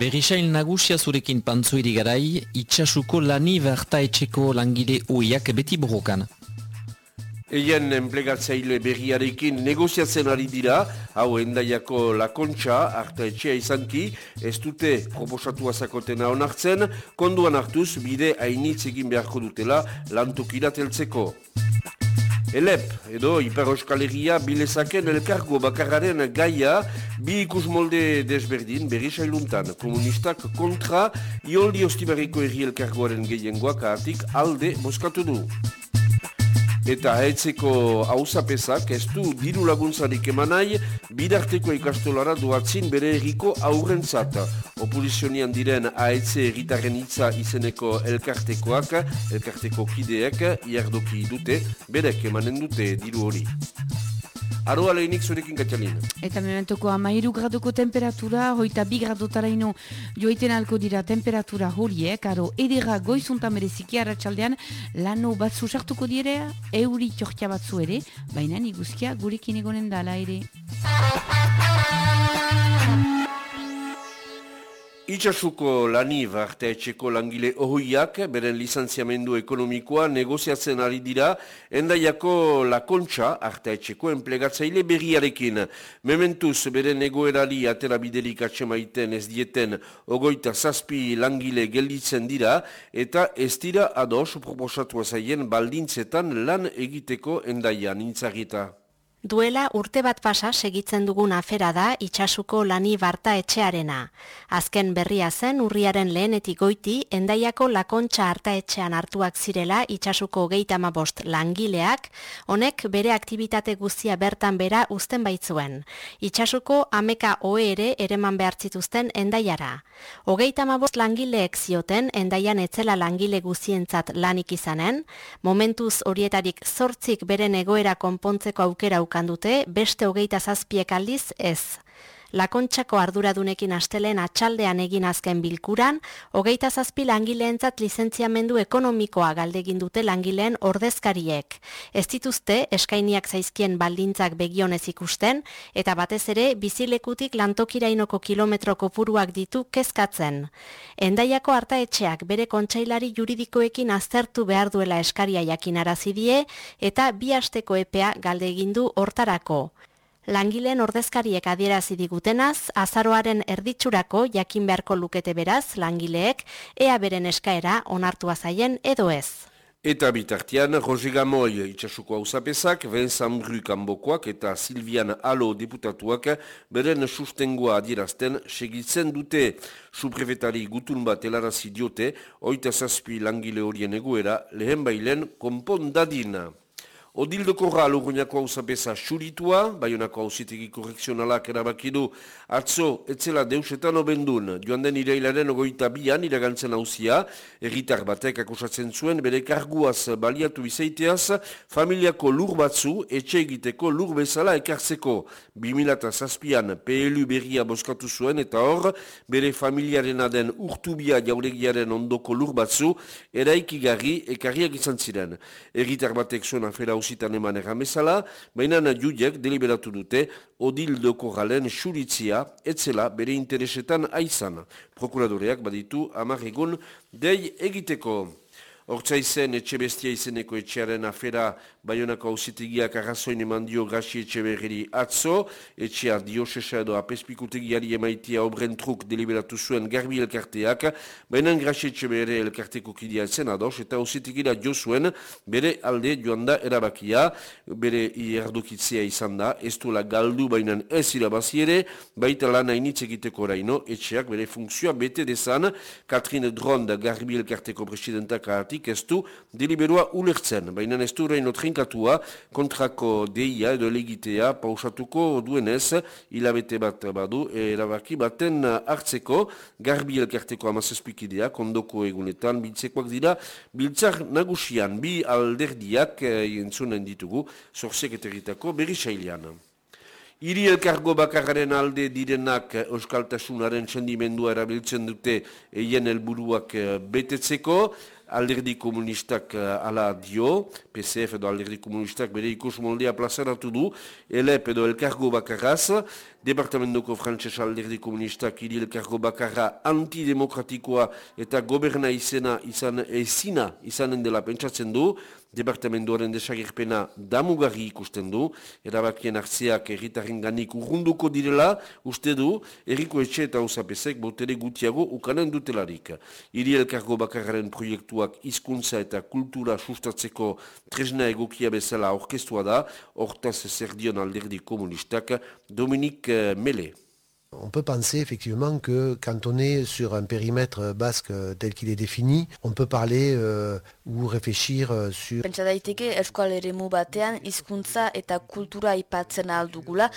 Berrisail nagusia zurekin pantzoiri garai, itxasuko lani berta etxeko langile uiak beti borrokan. Eien enplegatzaile berriarekin negoziatzen ari dira, hau endaiako lakontxa, harta etxea izanki, ez dute proposatu azakotena onartzen, konduan hartuz bide hainitz egin beharko dutela lantukira teltzeko. Elep, edo Iper Euskal Herria bilezaken elkargo bakarraren gaia bi ikus molde desberdin berri sailuntan. Komunistak kontra ioldi ostibarriko erri elkargoaren gehiengoak ahatik alde boskatu du. Eta haetzeko hausapesak ez du diru laguntzarik emanai bidarteko ikastolara duatzin bere erriko aurrentzat. Opulizionian diren haetze erritaren hitza izeneko elkartekoak, elkarteko kideek, iardoki dute, berek emanen dute diru hori. Aroa lehenik zurekin katxalin. Eta mementoko amairu graduko temperatura, hoita bi gradotara ino joiten alko dira temperatura horiek, aro edera goizuntan bereziki arratsaldean lano batzu sartuko direa, euri txortia batzu ere, baina iguzkia gurekin egonen dala ere. Itxasuko lani arte etxeko langile ohoiak, beren lizantziamendu ekonomikoa negoziatzen ari dira, endaiako lakontxa arte etxeko enplegatzaile berriarekin. Mementuz, beren egoerari atera biderik atxemaiten ez dieten ogoita zazpi langile gelditzen dira, eta ez dira ados proposatu zaien baldintzetan lan egiteko endaian intzagita. Duela urte bat pasa segitzen dugun afera da itxasuko lani barta etxearena. Azken berria zen urriaren lehenetik goiti, endaiako lakontxa harta etxean hartuak zirela itxasuko geita bost langileak, honek bere aktivitate guztia bertan bera uzten baitzuen. Itxasuko ameka oe ere ereman behartzituzten endaiara. Hogeita bost langileek zioten endaian etzela langile guzientzat lanik izanen, momentuz horietarik zortzik beren egoera konpontzeko aukera dute, beste hogeita zazpiek aldiz ez. Lakontxako arduradunekin astelen atxaldean egin azken bilkuran, hogeita zazpi langileentzat lizentziamendu ekonomikoa galdegin dute langileen ordezkariek. Ez dituzte, eskainiak zaizkien baldintzak begionez ikusten, eta batez ere, bizilekutik lantokirainoko kilometro kopuruak ditu kezkatzen. Endaiako hartaetxeak bere kontsailari juridikoekin aztertu behar duela eskaria jakin arazidie, eta bi asteko epea galdegin du hortarako. Langileen ordezkariek adierazi digutenaz, azaroaren erditsurako jakin beharko lukete beraz, langileek, ea beren eskaera onartua zaien edo ez. Eta bitartian, Roger Gamoy itxasuko hausapezak, Vincent Bru kanbokoak eta Silvian Alo deputatuak beren sustengoa adierazten segitzen dute suprefetari gutun bat elarazi diote, oita zazpi langile horien egoera lehen bailen konpon dadina. Odildo korra lurruñako hau zapesa xuritua, baionako hau zitegi korrekzionalak erabakidu, atzo, etzela deusetan obendun, joan den ireilaren ogoita bian iragantzen hauzia, erritar batek akusatzen zuen, bere karguaz baliatu bizaiteaz, familiako lur batzu, etxe egiteko lur bezala ekartzeko. 2006an PLU berria boskatu zuen, eta hor, bere familiaren aden urtubia jauregiaren ondoko lur batzu, eraikigarri ekarriak izan ziren. Erritar batek zuen afera hausitan eman erramezala, baina judiek deliberatu dute odildoko galen xuritzia etzela bere interesetan aizan. Prokuradoreak baditu amarregun dei egiteko. Hortza izen etxe bestia izeneko etxearen afera Bayonako hausitegiak arrazoin eman dio Graxi etxe atzo, etxea diosesa edo apespikutegiari emaitia obren truk deliberatu zuen garbi elkarteak, baina Graxi etxe berri elkarteko kidea zen ados, eta hausitegira jo zuen bere alde joan da erabakia, bere erdokitzea izan da, ez duela galdu baina ez irabazi ere, baita lan hainitz egiteko oraino, etxeak bere funksioa bete dezan, Katrin Drond garbi elkarteko presidentak ahatik, ez du deliberua ulertzen, baina ez du reino trinkatua kontrako deia edo legitea pausatuko duenez, hilabete bat badu, erabaki baten hartzeko, garbi elkarteko amazazpikidea, kondoko egunetan, biltzekoak dira, biltzar nagusian, bi alderdiak e, entzunen ditugu, zorzek eteritako berri sailean. Iri elkargo bakarren alde direnak Euskaltasunaren txendimendua erabiltzen dute eien helburuak eh, betetzeko, alderdi komunistak ala dio, PCF edo alderdi komunistak bere ikus moldea plazaratu du, elep edo elkargo bakarraz, Departamentoko frantses alderdi komunistak hiri elkargo bakarra antidemokratikoa eta goberna izena izan ezina izanen dela pentsatzen du, departamentoaren desagirpena damugarri ikusten du, erabakien hartzeak erritaren ganik urrunduko direla, uste du, erriko etxe eta usapesek botere gutiago ukanen dutelarik. Iri elkargo bakarraren proiektuak hizkuntza eta kultura sustatzeko tresna egokia bezala orkestua da, hortaz zer dion alderdi komunistak, Dominik Mele. On peut penser effectivement que quand on est sur un périmètre basque tel qu'il est défini, on peut parler euh, ou réfléchir euh, sur... Pentsa daiteke eskual ere batean hizkuntza eta kultura aipatzen aldugula,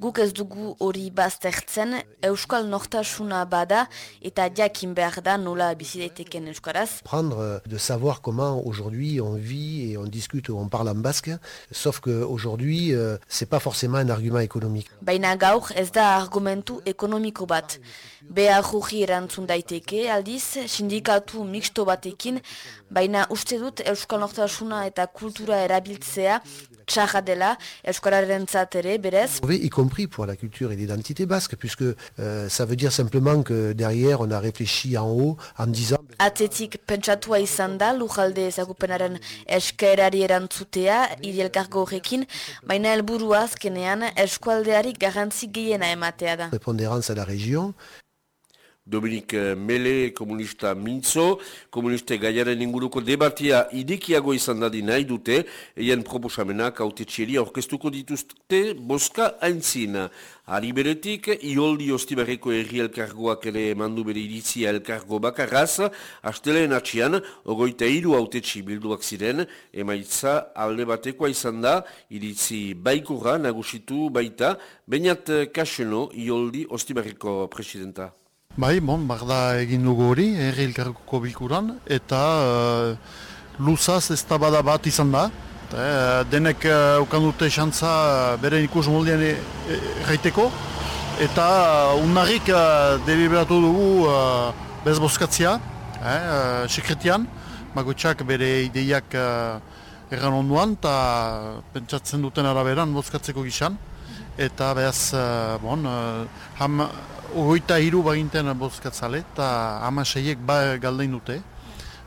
guk ez dugu hori baztertzen, euskal nortasuna bada eta jakin behar da nola bizi daiteken euskaraz. Prendre euh, de savoir comment aujourd'hui on vit et on discute ou on parle en basque, sauf que aujourd'hui euh, c'est pas forcément un argument économique. Baina gaur ez da argumentu ekonomiko bat. Beha juji erantzun daiteke, aldiz, sindikatu mixto batekin, baina uste dut Euskal Nortasuna eta kultura erabiltzea txarra dela Euskararen ere, berez. Y compris pour la culture et l'identité basque, puisque euh, ça veut dire simplement que derrière on a réfléchi en haut en disant... Atzetik pentsatua izan da, lujalde ezagupenaren eskerari erantzutea, ideelkargo horrekin, baina helburua azkenean eskualdeari garantzi gehiena ematea da. Prépondérance à la région, Dominik eh, Mele, komunista Mintzo, komuniste gaiaren inguruko debatia idekiago izan dadi nahi dute, eien proposamenak haute txeri aurkeztuko dituzte boska haintzin. Ari beretik, ioldi ostibarreko erri elkargoak ere mandu bere iritzia elkargo bakarraz, asteleen atxian, ogoita iru haute bilduak ziren, emaitza alde batekoa izan da, iritzi baikurra nagusitu baita, bainat kaseno ioldi ostibarreko presidenta. Bai, bon, barda egin dugu hori, erri elkarko bilkuran, eta uh, luzaz ez bada bat izan da. uh, denek uh, ukan dute xantza bere ikus moldean gaiteko. eta unarrik uh, deliberatu dugu uh, bez bozkatzia, uh, sekretian, magotxak bere ideiak uh, erran onduan, eta pentsatzen duten araberan bozkatzeko gizan. Eta behaz, uh, bon, uh, ham, Ogoita hiru baginten bozkatzale eta ama seiek ba galdein dute,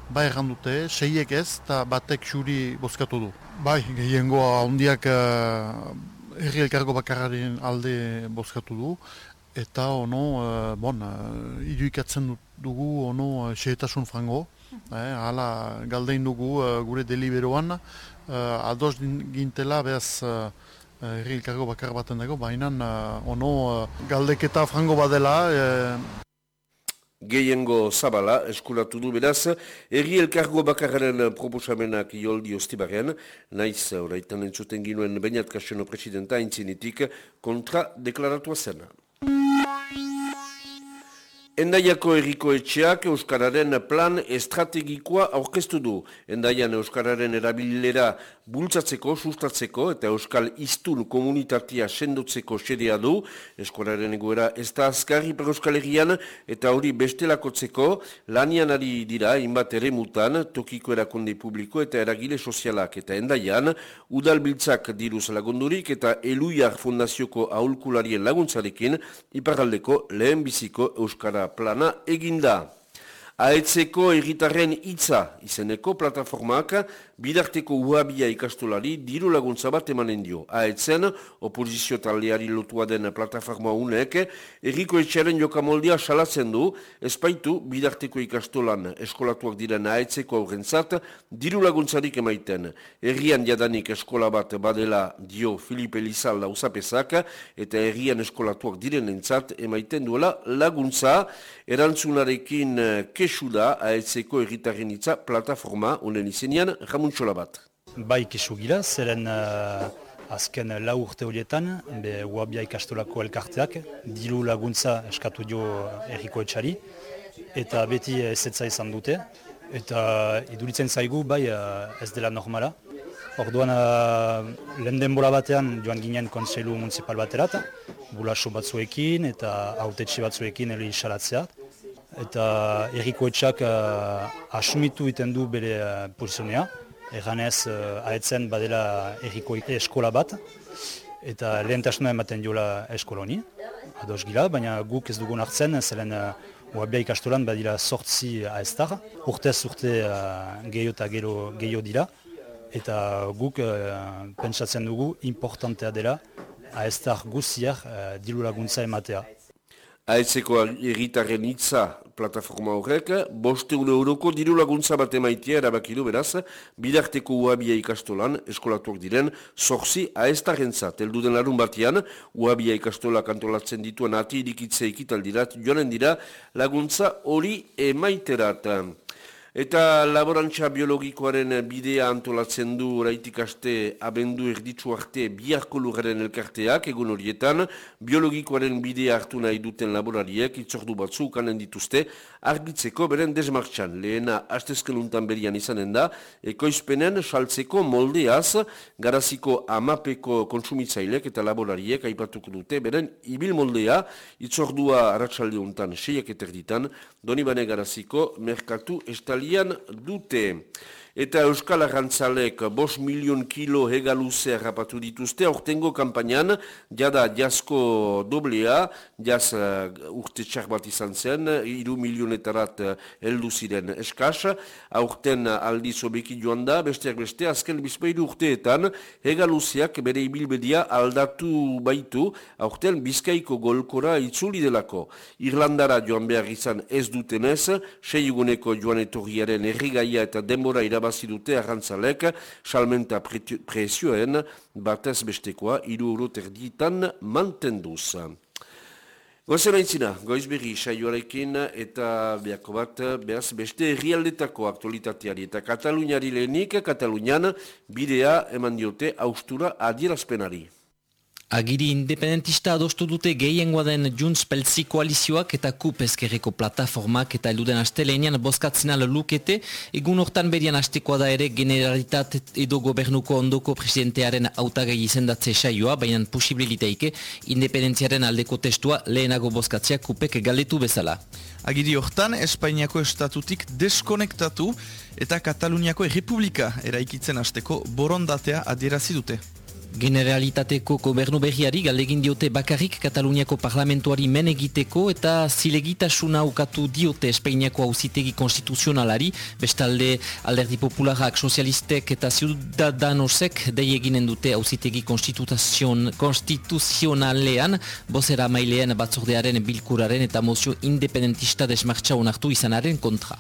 ba erran dute, seiek ez eta batek xuri bozkatu du. Bai, gehiengoa ondiak uh, herri elkargo bakarraren alde bozkatu du, eta ono, uh, bon, uh, iruikatzen dugu ono uh, seetasun frango, eh, hala galdein dugu gure deliberoan, uh, ados gintela behaz herri elkargo bakar baten dago, baina uh, ono uh, galdeketa frango badela. Uh, Gehiengo zabala eskulatu du beraz, erri elkargo bakarren proposamenak joldi ostibarren, naiz horaitan entzuten ginuen bainat kaseno presidenta intzinitik kontra deklaratua zena. Endaiako erriko etxeak Euskararen plan estrategikoa aurkeztu du. Endaian Euskararen erabilera bultzatzeko, sustatzeko eta Euskal Iztun komunitatea sendotzeko xerea du. Eskolaren egoera ez da azkarri per Euskal Herrian eta hori bestelakotzeko lanian ari dira inbat ere mutan, tokiko erakonde publiko eta eragile sozialak eta endaian, udalbiltzak diruz lagundurik eta Eluiar Fundazioko aholkularien laguntzarekin iparaldeko lehen biziko Euskara plana eginda. Aetzeko erritarren hitza izeneko plataformak bidarteko uabia ikastolari diru laguntza bat emanen dio. Aetzen, opozizio taldeari lotua den plataforma unek, erriko etxaren jokamoldia salatzen du, espaitu bidarteko ikastolan eskolatuak diren aetzeko aurrentzat, diru laguntzarik emaiten. Herrian jadanik eskola bat badela dio Filipe Lizalda usapesak, eta herrian eskolatuak diren entzat emaiten duela laguntza, erantzunarekin kesu da aetzeko erritarren hitza plataforma unen izenian, Ramon bat. Bai kesu gira, zeren uh, azken lau urte horietan, be uabia ikastolako elkarteak, dilu laguntza eskatu dio erriko etxari, eta beti ezetza izan dute, eta iduritzen zaigu bai uh, ez dela normala. Orduan, uh, lehen denbora batean joan ginen kontseilu municipal baterat, bulaso batzuekin eta autetxe batzuekin heli salatzea. Eta erriko etxak uh, asumitu iten du bere uh, pozizionea, erganez uh, aetzen badela erriko eskola bat, eta lehentasuna ematen diola eskoloni, ados gila, baina guk ez dugun hartzen, zelen uh, uabia ikastolan badila sortzi aestar, urtez urte uh, gehiago eta gehiago dira, eta guk uh, pentsatzen dugu importantea dela aestar guziak uh, dilu laguntza ematea. Aetzeko erritaren hitza plataforma horrek, boste une euroko diru laguntza bat emaitia erabakidu beraz, bidarteko uabia ikastolan, eskolatuak diren, zorzi aestaren zat. Eldu den larun batian, uabia ikastola kantolatzen dituen ati irikitze ekitaldirat, joanen dira laguntza hori emaiterat. Eta laborantza biologikoaren bidea antolatzen du oraitik aste abendu erditzu arte biharko lugaren elkarteak egun horietan biologikoaren bidea hartu nahi duten laborariek itzordu batzu ukanen dituzte argitzeko beren desmartxan. Lehena astezken untan berian izanen da, ekoizpenen saltzeko moldeaz garaziko amapeko konsumitzailek eta laborariek aipatuko dute beren ibil moldea itzordua aratsalde untan seiak eterditan, doni bane garaziko merkatu italiane do thé. Eta Euskal Arrantzalek bos milion kilo hegaluze rapatu dituzte, aurtengo kampainan, jada jasko doblea, jaz uh, urte txar bat izan zen, iru milionetarat uh, heldu ziren eskaz, aurten aldi sobeki joan da, besteak beste, azken bizpeiru urteetan, hegaluzeak bere ibilbedia aldatu baitu, aurten bizkaiko golkora itzuli delako. Irlandara joan behar izan ez dutenez, seiguneko joan etorriaren errigaia eta denbora irabatzen, irabazi dute arrantzalek, salmenta prezioen batez bestekoa iru euro terditan mantenduz. Gozen aintzina, goiz berri saioarekin eta beako bat behaz beste herrialdetako aktualitateari eta Kataluniari lehenik, Katalunian bidea eman diote austura adierazpenari. Agiri independentista adostu dute gehiengoa den Junts Peltzi koalizioak eta KUP ezkerreko plataformak eta eluden astelenean boskatzen ala lukete, egun hortan berian astekoa da ere generalitat edo gobernuko ondoko presidentearen autagai izendatze saioa, baina posibiliteike independentziaren aldeko testua lehenago boskatzea KUPek galetu bezala. Agiri hortan, Espainiako estatutik deskonektatu eta Kataluniako errepublika eraikitzen asteko borondatea adierazi dute. Generalitateko gobernu berriari galdegin diote bakarrik Kataluniako parlamentuari men egiteko eta zilegitasuna ukatu diote Espainiako hauzitegi konstituzionalari, bestalde alderdi popularak sozialistek eta ziudadanosek dei eginen dute hauzitegi konstituzionalean, bozera mailean batzordearen bilkuraren eta mozio independentista desmartza onartu izanaren kontra.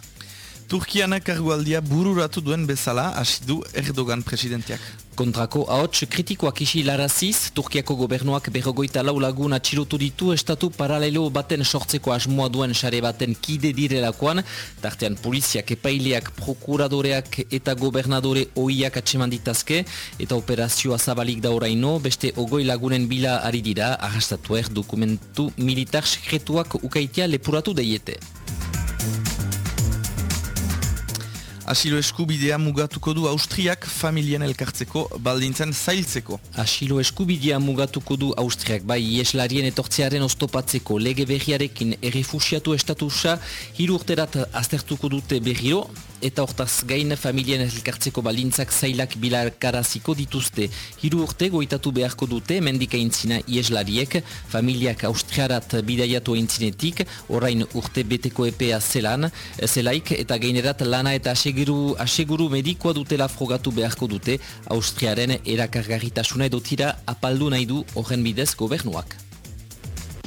Turkiana kargualdia bururatu duen bezala hasi du Erdogan presidenteak. Kontrako ahots kritikoak isi laraziz, Turkiako gobernuak berrogoita lau lagun atxilotu ditu estatu paralelo baten sortzeko asmoa duen sare baten kide direlakoan, tartean poliziak epaileak, prokuradoreak eta gobernadore oiak atseman ditazke, eta operazioa zabalik da oraino, beste ogoi lagunen bila ari dira, arrastatuer dokumentu militar sekretuak ukaitia lepuratu deiete. Asilo eskubidea mugatuko du Austriak familien elkartzeko baldintzen zailtzeko. Asilo eskubidea mugatuko du Austriak bai ieslarien etortzearen oztopatzeko lege berriarekin errefusiatu estatusa hiru urterat aztertuko dute berriro eta hortaz gain familien elkartzeko baldintzak zailak bilarkaraziko dituzte. Hiru urte goitatu beharko dute mendika intzina ieslariek, familiak austriarat bidaiatu intzinetik, orain urte beteko epea zelan, zelaik eta gainerat lana eta aseguru, aseguru medikoa dutela frogatu beharko dute, austriaren erakargarritasuna edotira apaldu nahi du horren bidez gobernuak.